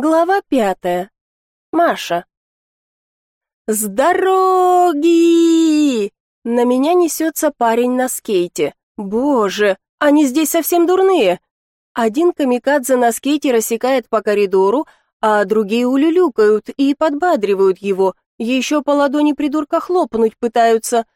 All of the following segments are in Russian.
Глава пятая. Маша. «С дороги!» На меня несется парень на скейте. Боже, они здесь совсем дурные. Один камикадзе на скейте рассекает по коридору, а другие улюлюкают и подбадривают его, еще по ладони придурка хлопнуть пытаются.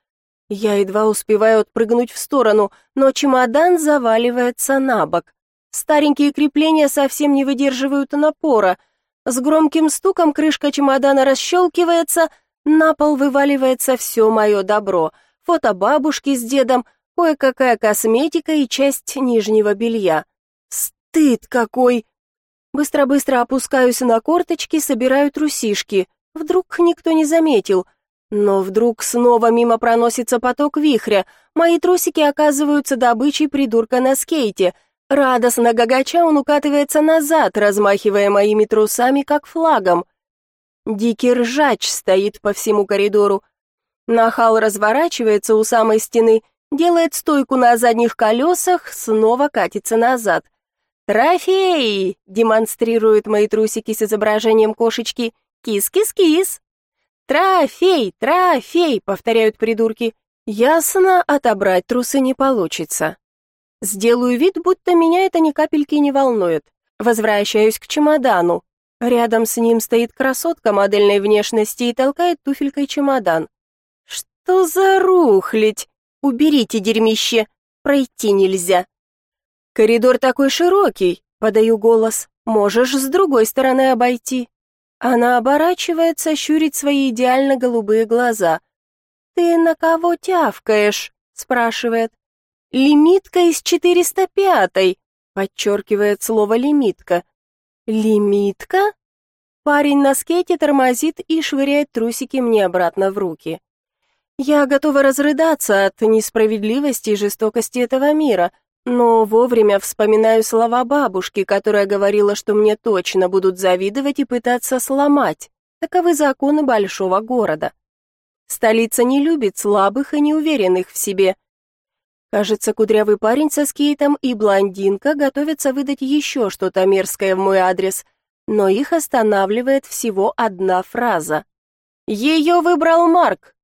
Я едва успеваю отпрыгнуть в сторону, но чемодан заваливается на бок. Старенькие крепления совсем не выдерживают напора. С громким стуком крышка чемодана расщелкивается, на пол вываливается все мое добро. Фото бабушки с дедом, кое-какая косметика и часть нижнего белья. Стыд какой! Быстро-быстро опускаюсь на корточки, собираю трусишки. Вдруг никто не заметил. Но вдруг снова мимо проносится поток вихря. Мои трусики оказываются добычей придурка на скейте — Радостно гагача он укатывается назад, размахивая моими трусами, как флагом. Дикий ржач стоит по всему коридору. Нахал разворачивается у самой стены, делает стойку на задних колесах, снова катится назад. «Трофей!» — демонстрирует мои трусики с изображением кошечки. «Кис-кис-кис!» «Трофей! Трофей!» — повторяют придурки. Ясно, отобрать трусы не получится. Сделаю вид, будто меня это ни капельки не волнует. Возвращаюсь к чемодану. Рядом с ним стоит красотка модельной внешности и толкает туфелькой чемодан. Что за рухлядь? Уберите дерьмище, пройти нельзя. Коридор такой широкий, подаю голос. Можешь с другой стороны обойти. Она оборачивается, щурит свои идеально голубые глаза. Ты на кого тявкаешь? спрашивает. Лимитка из 405-й, подчеркивает слово лимитка. Лимитка? Парень на скейте тормозит и швыряет трусики мне обратно в руки. Я готова разрыдаться от несправедливости и жестокости этого мира, но вовремя вспоминаю слова бабушки, которая говорила, что мне точно будут завидовать и пытаться сломать. Таковы законы большого города. Столица не любит слабых и неуверенных в себе, Кажется, кудрявый парень со скейтом и блондинка готовятся выдать еще что-то мерзкое в мой адрес, но их останавливает всего одна фраза. «Ее выбрал Марк!»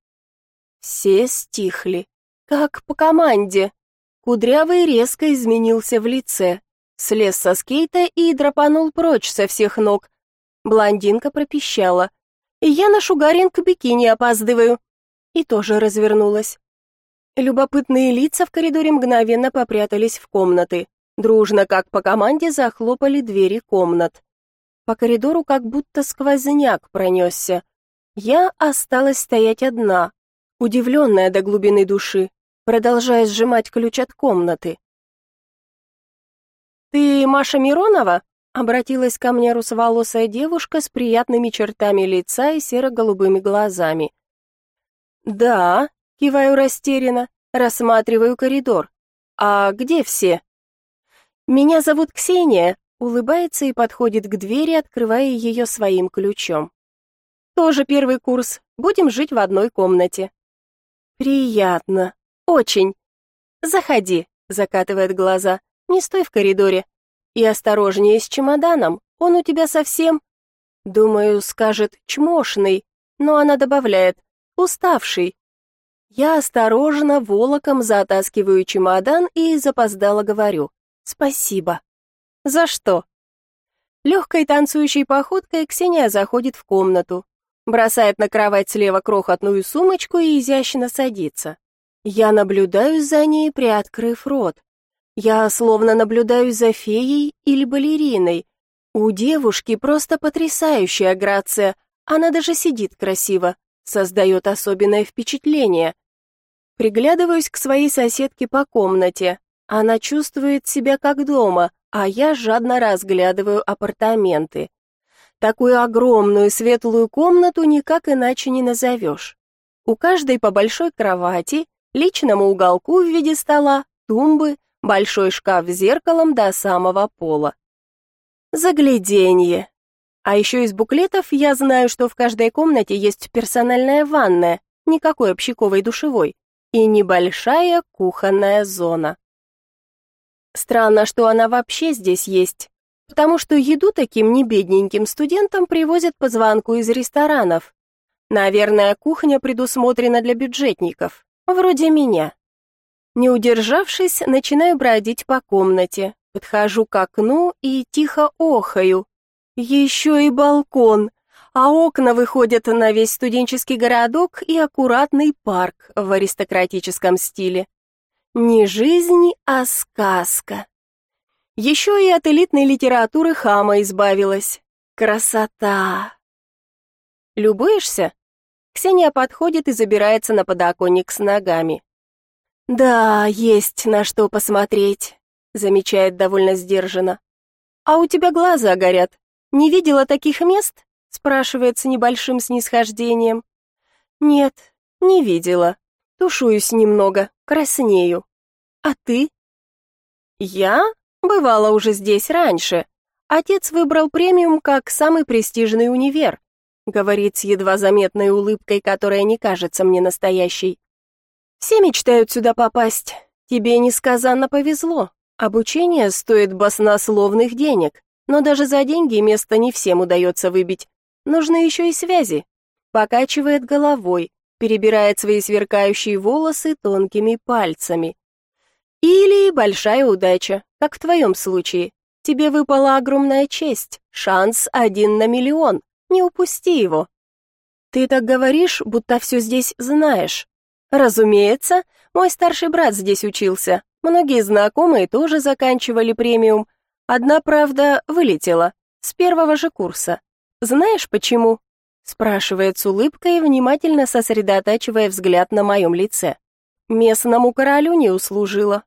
Все стихли, как по команде. Кудрявый резко изменился в лице, слез со скейта и драпанул прочь со всех ног. Блондинка пропищала. «Я на шугаринг бикини опаздываю!» И тоже развернулась. Любопытные лица в коридоре мгновенно попрятались в комнаты. Дружно, как по команде, захлопали двери комнат. По коридору как будто сквозняк пронесся. Я осталась стоять одна, удивленная до глубины души, продолжая сжимать ключ от комнаты. «Ты Маша Миронова?» — обратилась ко мне русоволосая девушка с приятными чертами лица и серо-голубыми глазами. «Да», Киваю растерянно, рассматриваю коридор. А где все? Меня зовут Ксения, улыбается и подходит к двери, открывая ее своим ключом. Тоже первый курс. Будем жить в одной комнате. Приятно. Очень. Заходи, закатывает глаза. Не стой в коридоре. И осторожнее с чемоданом. Он у тебя совсем Думаю, скажет чмошный, но она добавляет: уставший. Я осторожно волоком затаскиваю чемодан и запоздало говорю «Спасибо». «За что?» Легкой танцующей походкой Ксения заходит в комнату, бросает на кровать слева крохотную сумочку и изящно садится. Я наблюдаю за ней, приоткрыв рот. Я словно наблюдаю за феей или балериной. У девушки просто потрясающая грация, она даже сидит красиво, создает особенное впечатление. Приглядываюсь к своей соседке по комнате. Она чувствует себя как дома, а я жадно разглядываю апартаменты. Такую огромную светлую комнату никак иначе не назовешь. У каждой по большой кровати, личному уголку в виде стола, тумбы, большой шкаф с зеркалом до самого пола. Загляденье. А еще из буклетов я знаю, что в каждой комнате есть персональная ванная, никакой общаковой душевой, и небольшая кухонная зона. Странно, что она вообще здесь есть. потому что еду таким небедненьким студентам привозят по звонку из ресторанов. Наверное, кухня предусмотрена для бюджетников, вроде меня. Не удержавшись, начинаю бродить по комнате, подхожу к окну и тихо охаю. Еще и балкон, а окна выходят на весь студенческий городок и аккуратный парк в аристократическом стиле. Не жизнь, а сказка. Еще и от элитной литературы хама избавилась. Красота! Любуешься? Ксения подходит и забирается на подоконник с ногами. Да, есть на что посмотреть, замечает довольно сдержанно. А у тебя глаза горят. Не видела таких мест? спрашивает с небольшим снисхождением. Нет, не видела. Тушуюсь немного, краснею. А ты? Я бывала уже здесь раньше. Отец выбрал премиум как самый престижный универ, говорит с едва заметной улыбкой, которая не кажется мне настоящей. Все мечтают сюда попасть. Тебе несказанно повезло. Обучение стоит баснословных денег, но даже за деньги место не всем удается выбить. Нужны еще и связи. Покачивает головой, перебирает свои сверкающие волосы тонкими пальцами. Или большая удача, как в твоем случае. Тебе выпала огромная честь, шанс один на миллион. Не упусти его. Ты так говоришь, будто все здесь знаешь. Разумеется, мой старший брат здесь учился. Многие знакомые тоже заканчивали премиум. Одна, правда, вылетела с первого же курса. Знаешь почему? спрашивает с улыбкой, внимательно сосредотачивая взгляд на моем лице. Местному королю не услужила.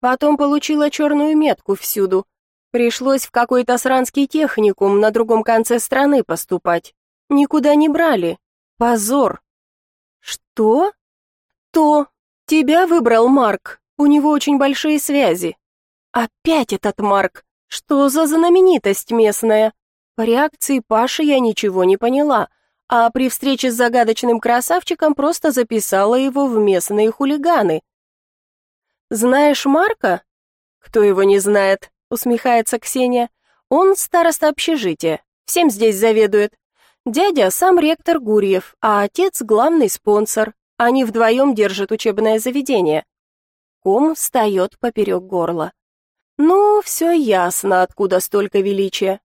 Потом получила черную метку всюду. Пришлось в какой-то сранский техникум на другом конце страны поступать. Никуда не брали. Позор. Что? То. Тебя выбрал Марк. У него очень большие связи. Опять этот Марк. Что за знаменитость местная? По реакции Паши я ничего не поняла, а при встрече с загадочным красавчиком просто записала его в местные хулиганы. Знаешь Марка? Кто его не знает? усмехается Ксения. Он староста общежития, всем здесь заведует. Дядя сам ректор Гурьев, а отец главный спонсор. Они вдвоем держат учебное заведение. Ком встает поперек горла. Ну, все ясно, откуда столько величия.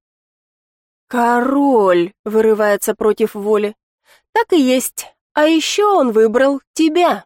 Король вырывается против воли. Так и есть. А еще он выбрал тебя.